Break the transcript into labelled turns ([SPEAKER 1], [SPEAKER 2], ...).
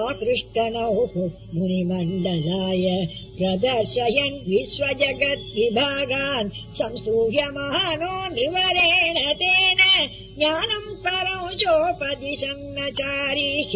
[SPEAKER 1] आकृष्टनौः मुनिमण्डलाय प्रदर्शयन् विश्वजगद्विभागान् संसूयमानो निवरेण तेन ज्ञानम् परौ चोपदिशन्नचारिः